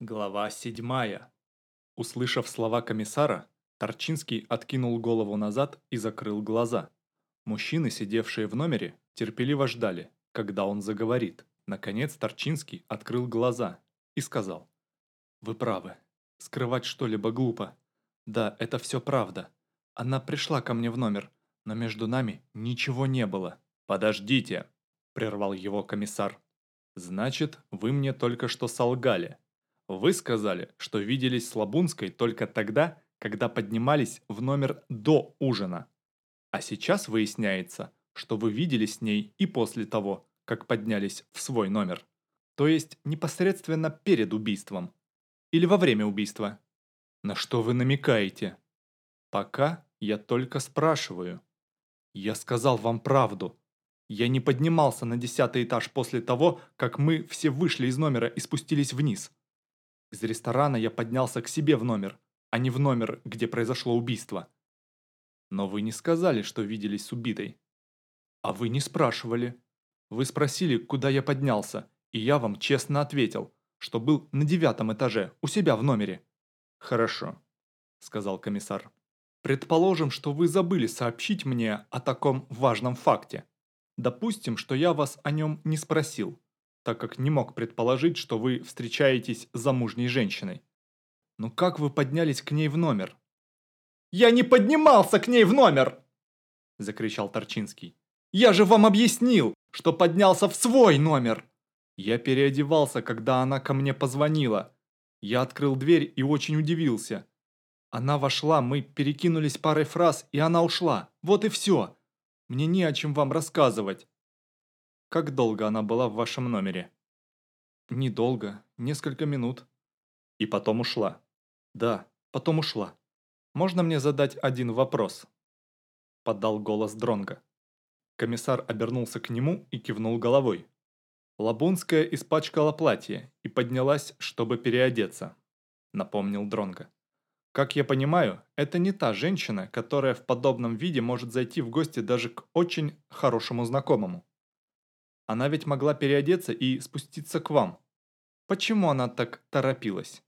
Глава седьмая. Услышав слова комиссара, Торчинский откинул голову назад и закрыл глаза. Мужчины, сидевшие в номере, терпеливо ждали, когда он заговорит. Наконец Торчинский открыл глаза и сказал. «Вы правы. Скрывать что-либо глупо. Да, это все правда. Она пришла ко мне в номер, но между нами ничего не было». «Подождите!» – прервал его комиссар. «Значит, вы мне только что солгали». Вы сказали, что виделись с Лабунской только тогда, когда поднимались в номер до ужина. А сейчас выясняется, что вы виделись с ней и после того, как поднялись в свой номер. То есть непосредственно перед убийством. Или во время убийства. На что вы намекаете? Пока я только спрашиваю. Я сказал вам правду. Я не поднимался на десятый этаж после того, как мы все вышли из номера и спустились вниз. Из ресторана я поднялся к себе в номер, а не в номер, где произошло убийство. Но вы не сказали, что виделись с убитой. А вы не спрашивали. Вы спросили, куда я поднялся, и я вам честно ответил, что был на девятом этаже, у себя в номере. Хорошо, сказал комиссар. Предположим, что вы забыли сообщить мне о таком важном факте. Допустим, что я вас о нем не спросил так как не мог предположить, что вы встречаетесь с замужней женщиной. Но как вы поднялись к ней в номер? «Я не поднимался к ней в номер!» – закричал Торчинский. «Я же вам объяснил, что поднялся в свой номер!» Я переодевался, когда она ко мне позвонила. Я открыл дверь и очень удивился. Она вошла, мы перекинулись парой фраз, и она ушла. Вот и все. Мне не о чем вам рассказывать. Как долго она была в вашем номере? Недолго, несколько минут. И потом ушла. Да, потом ушла. Можно мне задать один вопрос? Подал голос Дронга. Комиссар обернулся к нему и кивнул головой. Лабунская испачкала платье и поднялась, чтобы переодеться, напомнил Дронга. Как я понимаю, это не та женщина, которая в подобном виде может зайти в гости даже к очень хорошему знакомому. Она ведь могла переодеться и спуститься к вам. Почему она так торопилась?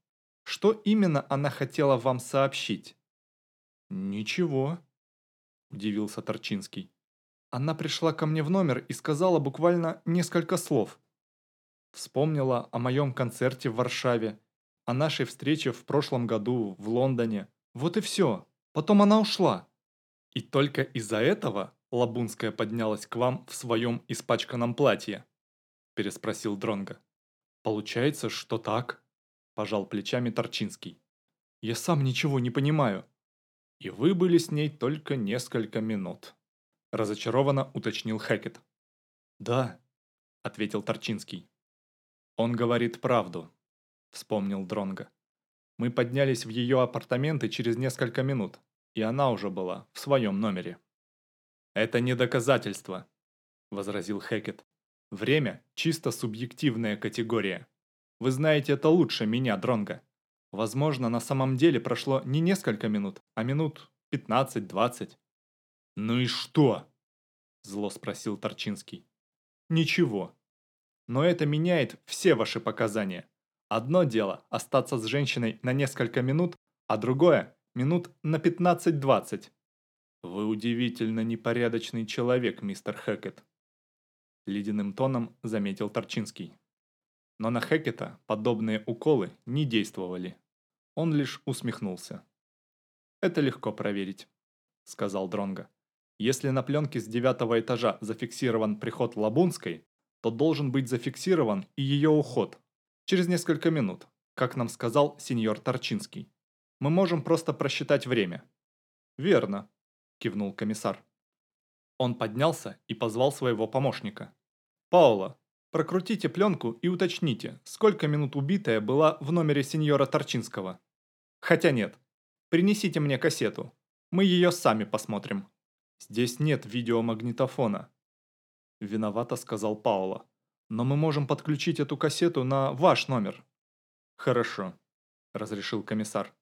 Что именно она хотела вам сообщить? Ничего, удивился Торчинский. Она пришла ко мне в номер и сказала буквально несколько слов. Вспомнила о моем концерте в Варшаве, о нашей встрече в прошлом году в Лондоне. Вот и все. Потом она ушла. И только из-за этого Лабунская поднялась к вам в своем испачканном платье?» переспросил Дронга. «Получается, что так?» пожал плечами Торчинский. «Я сам ничего не понимаю». «И вы были с ней только несколько минут», разочарованно уточнил Хэкет. «Да», ответил Торчинский. «Он говорит правду», вспомнил Дронга. «Мы поднялись в ее апартаменты через несколько минут, и она уже была в своем номере». «Это не доказательство», – возразил Хекет. «Время – чисто субъективная категория. Вы знаете это лучше меня, Дронга. Возможно, на самом деле прошло не несколько минут, а минут 15-20». «Ну и что?» – зло спросил Торчинский. «Ничего. Но это меняет все ваши показания. Одно дело – остаться с женщиной на несколько минут, а другое – минут на 15-20. «Вы удивительно непорядочный человек, мистер Хэкет», – ледяным тоном заметил Торчинский. Но на Хэкета подобные уколы не действовали. Он лишь усмехнулся. «Это легко проверить», – сказал Дронга. «Если на пленке с девятого этажа зафиксирован приход Лабунской, то должен быть зафиксирован и ее уход. Через несколько минут, как нам сказал сеньор Торчинский. Мы можем просто просчитать время». «Верно», кивнул комиссар. Он поднялся и позвал своего помощника. «Паула, прокрутите пленку и уточните, сколько минут убитая была в номере сеньора Торчинского. Хотя нет, принесите мне кассету, мы ее сами посмотрим. Здесь нет видеомагнитофона». Виновато сказал Паула. «Но мы можем подключить эту кассету на ваш номер». «Хорошо», – разрешил комиссар.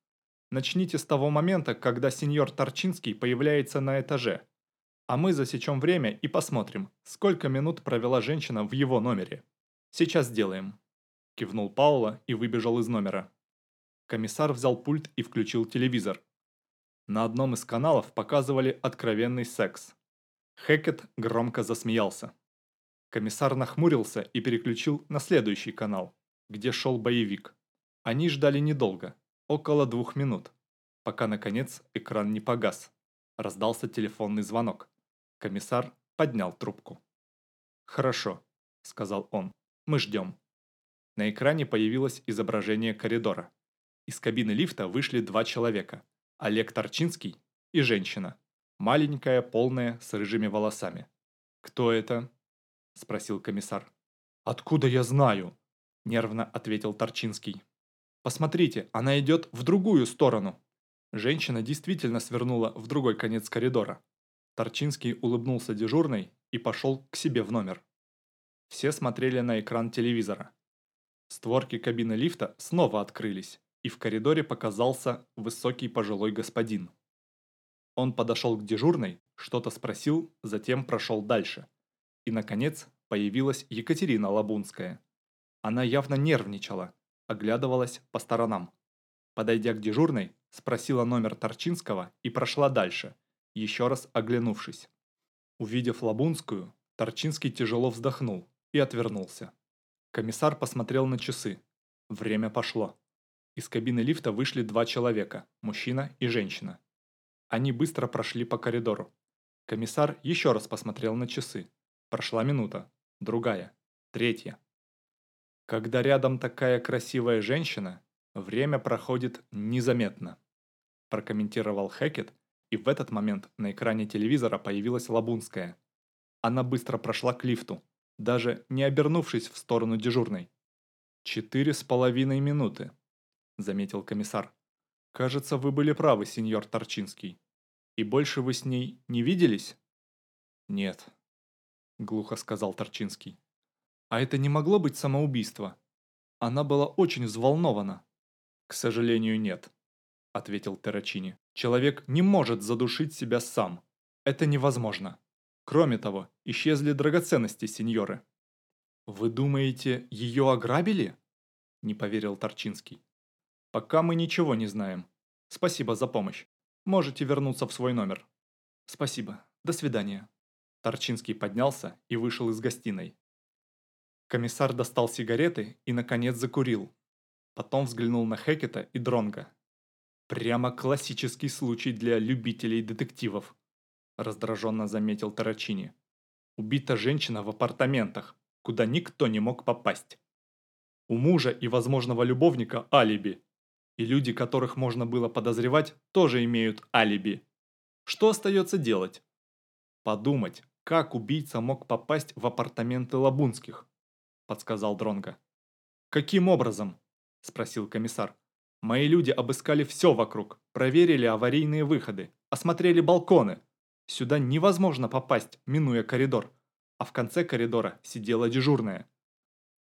Начните с того момента, когда сеньор Торчинский появляется на этаже. А мы засечем время и посмотрим, сколько минут провела женщина в его номере. Сейчас сделаем. кивнул Паула и выбежал из номера. Комиссар взял пульт и включил телевизор. На одном из каналов показывали откровенный секс. Хекет громко засмеялся. Комиссар нахмурился и переключил на следующий канал, где шел боевик. Они ждали недолго, около двух минут, пока наконец экран не погас. Раздался телефонный звонок. Комиссар поднял трубку. «Хорошо», — сказал он, — «мы ждем». На экране появилось изображение коридора. Из кабины лифта вышли два человека. Олег Торчинский и женщина. Маленькая, полная, с рыжими волосами. «Кто это?» – спросил комиссар. «Откуда я знаю?» – нервно ответил Торчинский. «Посмотрите, она идет в другую сторону». Женщина действительно свернула в другой конец коридора. Торчинский улыбнулся дежурной и пошел к себе в номер. Все смотрели на экран телевизора. Створки кабины лифта снова открылись, и в коридоре показался высокий пожилой господин. Он подошел к дежурной, что-то спросил, затем прошел дальше. И, наконец, появилась Екатерина Лабунская. Она явно нервничала, оглядывалась по сторонам. Подойдя к дежурной, спросила номер Торчинского и прошла дальше – еще раз оглянувшись. Увидев Лабунскую, Торчинский тяжело вздохнул и отвернулся. Комиссар посмотрел на часы. Время пошло. Из кабины лифта вышли два человека, мужчина и женщина. Они быстро прошли по коридору. Комиссар еще раз посмотрел на часы. Прошла минута, другая, третья. Когда рядом такая красивая женщина, время проходит незаметно, прокомментировал Хекет и в этот момент на экране телевизора появилась Лабунская. Она быстро прошла к лифту, даже не обернувшись в сторону дежурной. «Четыре с половиной минуты», – заметил комиссар. «Кажется, вы были правы, сеньор Торчинский. И больше вы с ней не виделись?» «Нет», – глухо сказал Торчинский. «А это не могло быть самоубийство? Она была очень взволнована». «К сожалению, нет», – ответил Террачини. Человек не может задушить себя сам. Это невозможно. Кроме того, исчезли драгоценности сеньоры. «Вы думаете, ее ограбили?» – не поверил Торчинский. «Пока мы ничего не знаем. Спасибо за помощь. Можете вернуться в свой номер». «Спасибо. До свидания». Торчинский поднялся и вышел из гостиной. Комиссар достал сигареты и, наконец, закурил. Потом взглянул на Хекета и Дронга. Прямо классический случай для любителей детективов, раздраженно заметил Тарачини. Убита женщина в апартаментах, куда никто не мог попасть. У мужа и возможного любовника алиби. И люди, которых можно было подозревать, тоже имеют алиби. Что остается делать? Подумать, как убийца мог попасть в апартаменты Лабунских, подсказал Дронга. Каким образом? спросил комиссар. Мои люди обыскали все вокруг, проверили аварийные выходы, осмотрели балконы. Сюда невозможно попасть, минуя коридор. А в конце коридора сидела дежурная.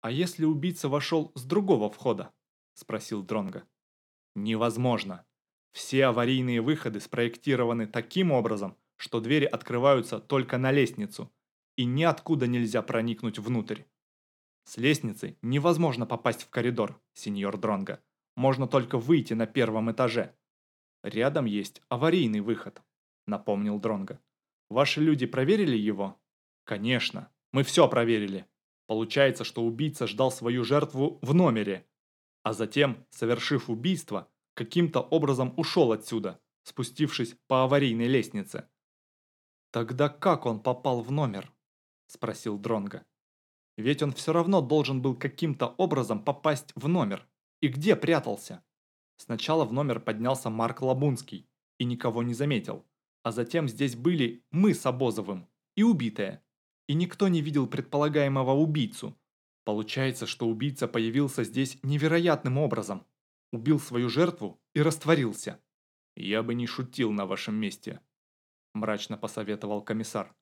«А если убийца вошел с другого входа?» – спросил Дронга. «Невозможно. Все аварийные выходы спроектированы таким образом, что двери открываются только на лестницу, и ниоткуда нельзя проникнуть внутрь. С лестницы невозможно попасть в коридор, сеньор Дронга можно только выйти на первом этаже. Рядом есть аварийный выход, напомнил Дронга. Ваши люди проверили его? Конечно, мы все проверили. Получается, что убийца ждал свою жертву в номере, а затем, совершив убийство, каким-то образом ушел отсюда, спустившись по аварийной лестнице. Тогда как он попал в номер? спросил Дронга. Ведь он все равно должен был каким-то образом попасть в номер. И где прятался? Сначала в номер поднялся Марк Лабунский и никого не заметил. А затем здесь были мы с Обозовым и убитая. И никто не видел предполагаемого убийцу. Получается, что убийца появился здесь невероятным образом. Убил свою жертву и растворился. «Я бы не шутил на вашем месте», – мрачно посоветовал комиссар.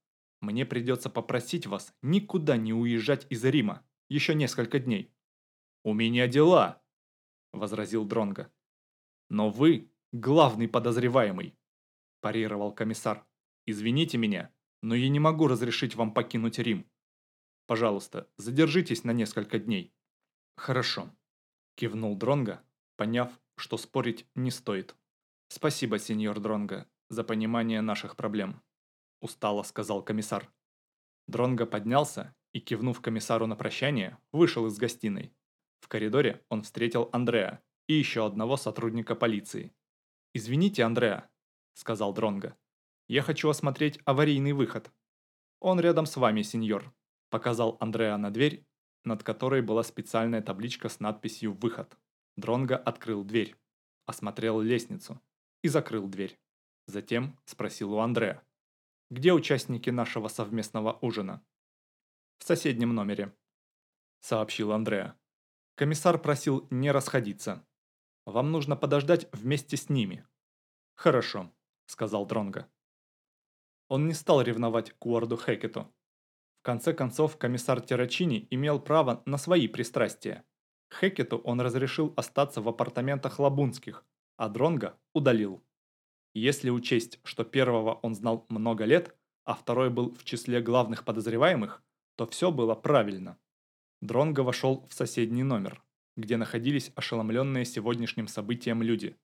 «Мне придется попросить вас никуда не уезжать из Рима еще несколько дней». «У меня дела», – возразил Дронга. «Но вы главный подозреваемый», – парировал комиссар. «Извините меня, но я не могу разрешить вам покинуть Рим. Пожалуйста, задержитесь на несколько дней». Хорошо. Кивнул Дронга, поняв, что спорить не стоит. Спасибо, сеньор Дронга, за понимание наших проблем. Устало сказал комиссар. Дронго поднялся и, кивнув комиссару на прощание, вышел из гостиной. В коридоре он встретил Андреа и еще одного сотрудника полиции. «Извините, Андреа», — сказал Дронго. «Я хочу осмотреть аварийный выход». «Он рядом с вами, сеньор», — показал Андреа на дверь, над которой была специальная табличка с надписью «Выход». Дронго открыл дверь, осмотрел лестницу и закрыл дверь. Затем спросил у Андреа. «Где участники нашего совместного ужина?» «В соседнем номере», — сообщил Андреа. Комиссар просил не расходиться. Вам нужно подождать вместе с ними. Хорошо, сказал Дронго. Он не стал ревновать к Уорду Хекету. В конце концов, комиссар Террачини имел право на свои пристрастия. Хекету он разрешил остаться в апартаментах Лабунских, а Дронга удалил. Если учесть, что первого он знал много лет, а второй был в числе главных подозреваемых, то все было правильно. Дронго вошел в соседний номер, где находились ошеломленные сегодняшним событием люди.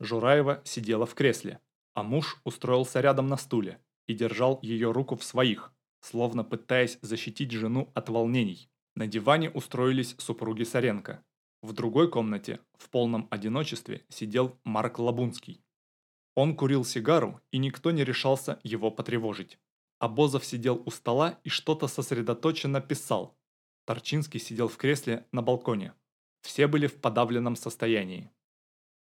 Жураева сидела в кресле, а муж устроился рядом на стуле и держал ее руку в своих, словно пытаясь защитить жену от волнений. На диване устроились супруги Саренко. В другой комнате, в полном одиночестве, сидел Марк Лабунский. Он курил сигару, и никто не решался его потревожить. Абозов сидел у стола и что-то сосредоточенно писал, Торчинский сидел в кресле на балконе. Все были в подавленном состоянии.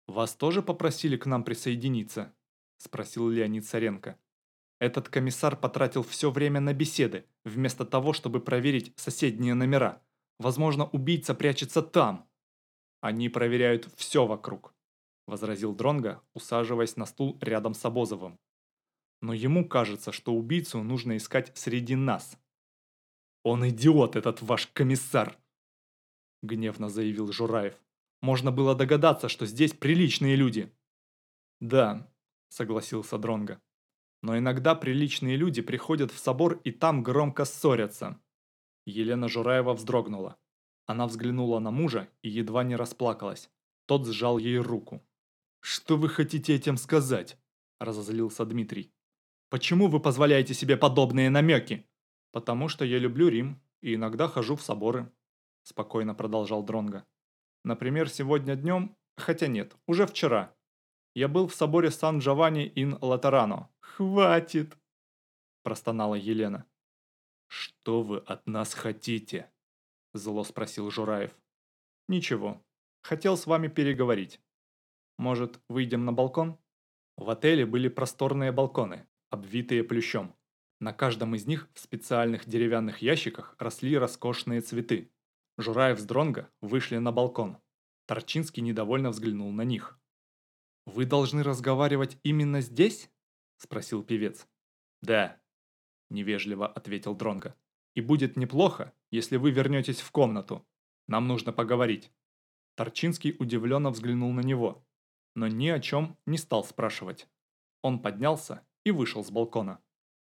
«Вас тоже попросили к нам присоединиться?» – спросил Леонид Царенко. Этот комиссар потратил все время на беседы, вместо того, чтобы проверить соседние номера. Возможно, убийца прячется там. Они проверяют все вокруг, возразил Дронга, усаживаясь на стул рядом с Обозовым. Но ему кажется, что убийцу нужно искать среди нас. «Он идиот, этот ваш комиссар!» Гневно заявил Жураев. «Можно было догадаться, что здесь приличные люди». «Да», согласился Дронга. «Но иногда приличные люди приходят в собор и там громко ссорятся». Елена Жураева вздрогнула. Она взглянула на мужа и едва не расплакалась. Тот сжал ей руку. «Что вы хотите этим сказать?» – разозлился Дмитрий. «Почему вы позволяете себе подобные намеки?» «Потому что я люблю Рим и иногда хожу в соборы», – спокойно продолжал Дронга. «Например, сегодня днем, хотя нет, уже вчера. Я был в соборе Сан-Джованни ин Латерано. Хватит!» – простонала Елена. «Что вы от нас хотите?» – зло спросил Жураев. «Ничего. Хотел с вами переговорить. Может, выйдем на балкон?» В отеле были просторные балконы, обвитые плющом. На каждом из них в специальных деревянных ящиках росли роскошные цветы. Жураев с Дронго вышли на балкон. Торчинский недовольно взглянул на них. «Вы должны разговаривать именно здесь?» – спросил певец. «Да», – невежливо ответил Дронго. «И будет неплохо, если вы вернетесь в комнату. Нам нужно поговорить». Торчинский удивленно взглянул на него, но ни о чем не стал спрашивать. Он поднялся и вышел с балкона.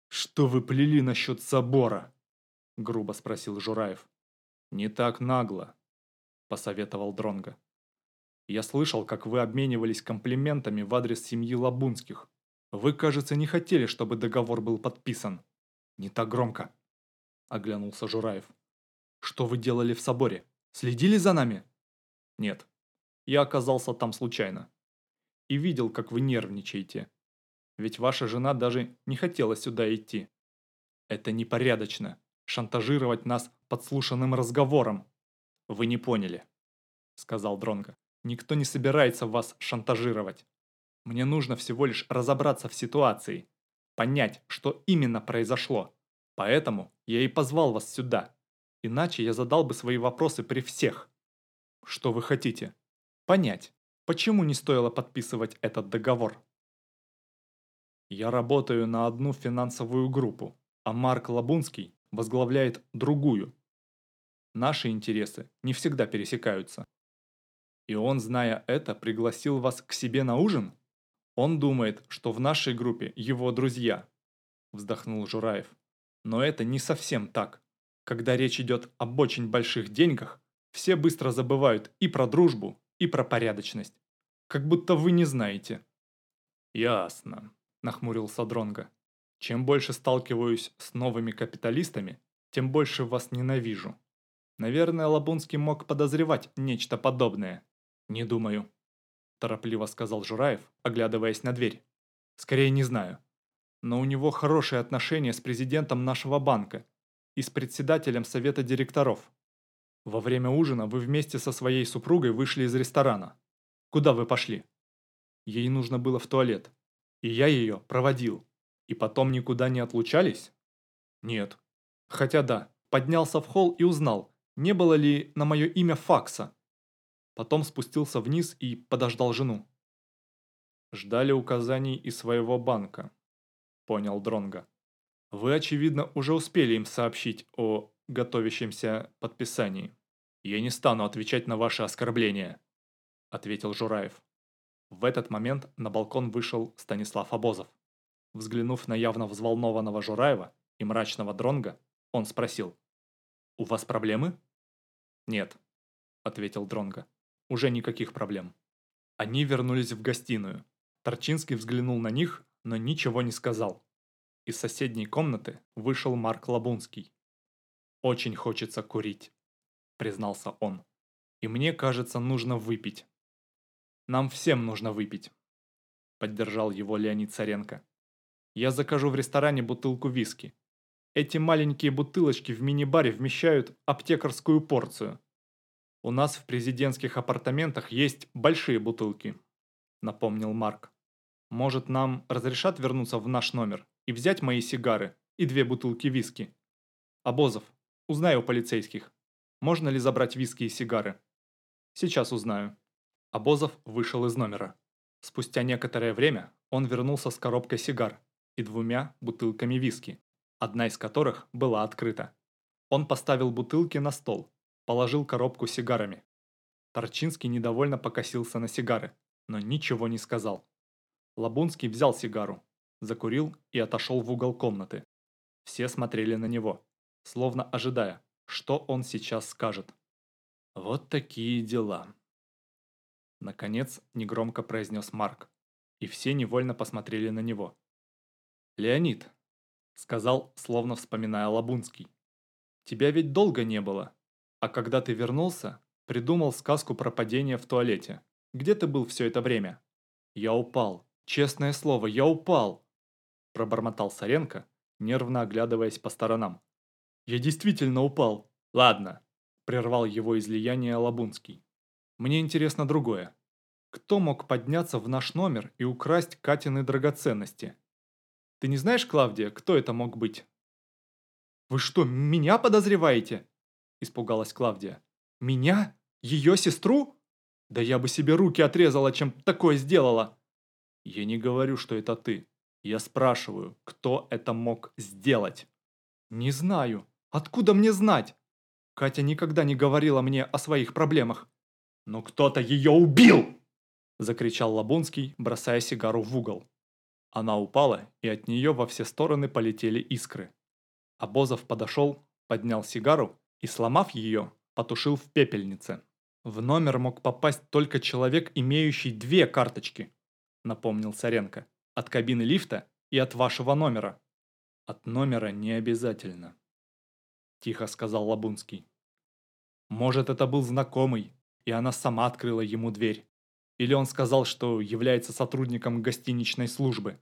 «Что вы плели насчет собора?» – грубо спросил Жураев. «Не так нагло», – посоветовал Дронга. «Я слышал, как вы обменивались комплиментами в адрес семьи Лабунских. Вы, кажется, не хотели, чтобы договор был подписан». «Не так громко», – оглянулся Жураев. «Что вы делали в соборе? Следили за нами?» «Нет, я оказался там случайно. И видел, как вы нервничаете ведь ваша жена даже не хотела сюда идти. Это непорядочно, шантажировать нас подслушанным разговором. Вы не поняли, сказал Дронго. Никто не собирается вас шантажировать. Мне нужно всего лишь разобраться в ситуации, понять, что именно произошло. Поэтому я и позвал вас сюда. Иначе я задал бы свои вопросы при всех. Что вы хотите? Понять, почему не стоило подписывать этот договор. Я работаю на одну финансовую группу, а Марк Лабунский возглавляет другую. Наши интересы не всегда пересекаются. И он, зная это, пригласил вас к себе на ужин? Он думает, что в нашей группе его друзья, вздохнул Жураев. Но это не совсем так. Когда речь идет об очень больших деньгах, Все быстро забывают и про дружбу, и про порядочность. Как будто вы не знаете». «Ясно», – нахмурился Дронго. «Чем больше сталкиваюсь с новыми капиталистами, тем больше вас ненавижу. Наверное, Лабунский мог подозревать нечто подобное. Не думаю», – торопливо сказал Жураев, оглядываясь на дверь. «Скорее не знаю. Но у него хорошие отношения с президентом нашего банка и с председателем совета директоров. Во время ужина вы вместе со своей супругой вышли из ресторана. Куда вы пошли? Ей нужно было в туалет. И я ее проводил. И потом никуда не отлучались? Нет. Хотя да, поднялся в холл и узнал, не было ли на мое имя факса. Потом спустился вниз и подождал жену. Ждали указаний из своего банка, понял Дронга. Вы, очевидно, уже успели им сообщить о готовящемся подписании. Я не стану отвечать на ваши оскорбления, ответил Жураев. В этот момент на балкон вышел Станислав Обозов. Взглянув на явно взволнованного Жураева и мрачного Дронга, он спросил. «У вас проблемы?» «Нет», — ответил Дронга. «Уже никаких проблем». Они вернулись в гостиную. Торчинский взглянул на них, но ничего не сказал. Из соседней комнаты вышел Марк Лабунский. «Очень хочется курить», — признался он. «И мне кажется, нужно выпить». «Нам всем нужно выпить», — поддержал его Леонид Царенко. «Я закажу в ресторане бутылку виски. Эти маленькие бутылочки в мини-баре вмещают аптекарскую порцию. У нас в президентских апартаментах есть большие бутылки», — напомнил Марк. «Может, нам разрешат вернуться в наш номер?» и взять мои сигары и две бутылки виски. Обозов, узнай у полицейских, можно ли забрать виски и сигары. Сейчас узнаю. Обозов вышел из номера. Спустя некоторое время он вернулся с коробкой сигар и двумя бутылками виски, одна из которых была открыта. Он поставил бутылки на стол, положил коробку сигарами. Торчинский недовольно покосился на сигары, но ничего не сказал. Лабунский взял сигару, закурил и отошел в угол комнаты. Все смотрели на него, словно ожидая, что он сейчас скажет. «Вот такие дела». Наконец, негромко произнес Марк, и все невольно посмотрели на него. «Леонид», — сказал, словно вспоминая Лабунский, — «тебя ведь долго не было, а когда ты вернулся, придумал сказку про падение в туалете. Где ты был все это время?» «Я упал. Честное слово, я упал пробормотал Саренко, нервно оглядываясь по сторонам. «Я действительно упал. Ладно», – прервал его излияние Лабунский. «Мне интересно другое. Кто мог подняться в наш номер и украсть Катины драгоценности? Ты не знаешь, Клавдия, кто это мог быть?» «Вы что, меня подозреваете?» – испугалась Клавдия. «Меня? Ее сестру? Да я бы себе руки отрезала, чем такое сделала!» «Я не говорю, что это ты», я спрашиваю, кто это мог сделать? Не знаю. Откуда мне знать? Катя никогда не говорила мне о своих проблемах. Но кто-то ее убил! Закричал Лабунский, бросая сигару в угол. Она упала, и от нее во все стороны полетели искры. Обозов подошел, поднял сигару и, сломав ее, потушил в пепельнице. В номер мог попасть только человек, имеющий две карточки, напомнил Царенко. От кабины лифта и от вашего номера. От номера не обязательно. Тихо сказал Лабунский. Может, это был знакомый, и она сама открыла ему дверь. Или он сказал, что является сотрудником гостиничной службы.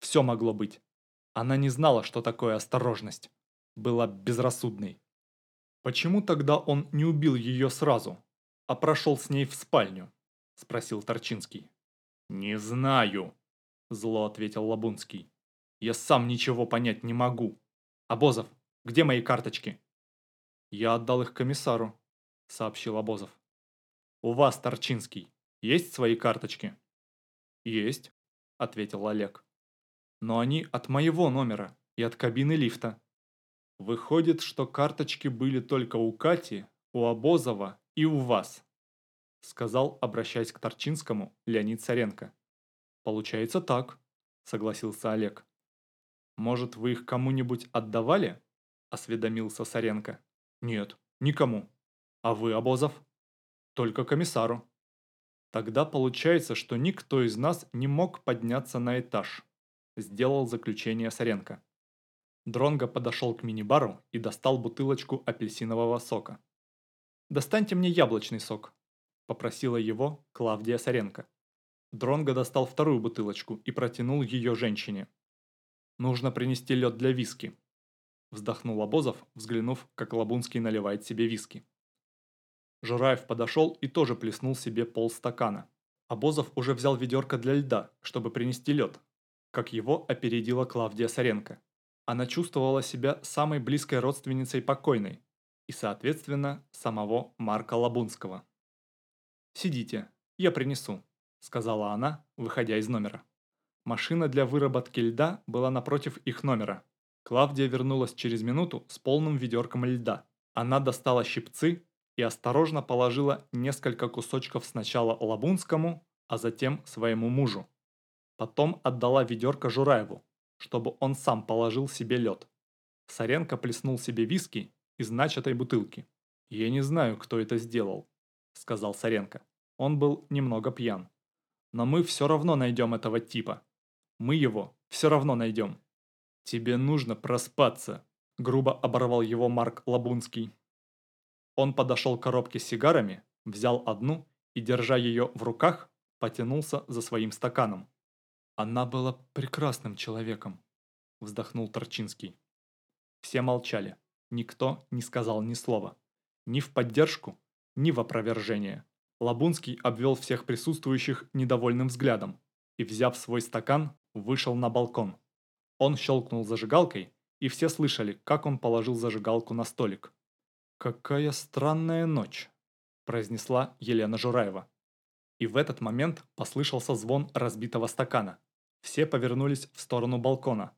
Все могло быть. Она не знала, что такое осторожность. Была безрассудной. Почему тогда он не убил ее сразу, а прошел с ней в спальню? Спросил Торчинский. Не знаю, Зло ответил Лабунский. Я сам ничего понять не могу. Обозов, где мои карточки? Я отдал их комиссару, сообщил Обозов. У вас, Торчинский, есть свои карточки? Есть, ответил Олег. Но они от моего номера и от кабины лифта. Выходит, что карточки были только у Кати, у Обозова и у вас, сказал, обращаясь к Торчинскому, Леонид Царенко. «Получается так», – согласился Олег. «Может, вы их кому-нибудь отдавали?» – осведомился Саренко. «Нет, никому». А вы, Обозов? Только комиссару. Тогда получается, что никто из нас не мог подняться на этаж. Сделал заключение Саренко. Дронго подошел к мини-бару и достал бутылочку апельсинового сока. «Достаньте мне яблочный сок», – попросила его Клавдия Саренко. Дронго достал вторую бутылочку и протянул ее женщине. «Нужно принести лед для виски», – вздохнул Обозов, взглянув, как Лабунский наливает себе виски. Жураев подошел и тоже плеснул себе полстакана. Обозов уже взял ведерко для льда, чтобы принести лед, как его опередила Клавдия Саренко. Она чувствовала себя самой близкой родственницей покойной и, соответственно, самого Марка Лабунского. «Сидите, я принесу», – сказала она, выходя из номера. Машина для выработки льда была напротив их номера. Клавдия вернулась через минуту с полным ведерком льда. Она достала щипцы и осторожно положила несколько кусочков сначала Лабунскому, а затем своему мужу. Потом отдала ведерко Жураеву, чтобы он сам положил себе лед. Саренко плеснул себе виски из начатой бутылки. «Я не знаю, кто это сделал», – сказал Саренко. Он был немного пьян. «Но мы все равно найдем этого типа. Мы его все равно найдем». «Тебе нужно проспаться», – грубо оборвал его Марк Лабунский. Он подошел к коробке с сигарами, взял одну и, держа ее в руках, потянулся за своим стаканом. «Она была прекрасным человеком», – вздохнул Торчинский. Все молчали. Никто не сказал ни слова. Ни в поддержку, ни в опровержение. Лабунский обвел всех присутствующих недовольным взглядом и, взяв свой стакан, вышел на балкон. Он щелкнул зажигалкой, и все слышали, как он положил зажигалку на столик. «Какая странная ночь», – произнесла Елена Жураева. И в этот момент послышался звон разбитого стакана. Все повернулись в сторону балкона.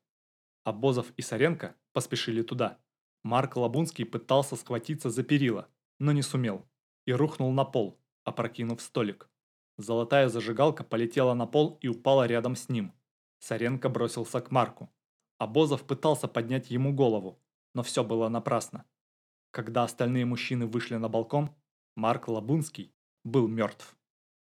Обозов и Саренко поспешили туда. Марк Лабунский пытался схватиться за перила, но не сумел, и рухнул на пол, опрокинув столик. Золотая зажигалка полетела на пол и упала рядом с ним. Саренко бросился к Марку. Обозов пытался поднять ему голову, но все было напрасно. Когда остальные мужчины вышли на балкон, Марк Лабунский был мертв.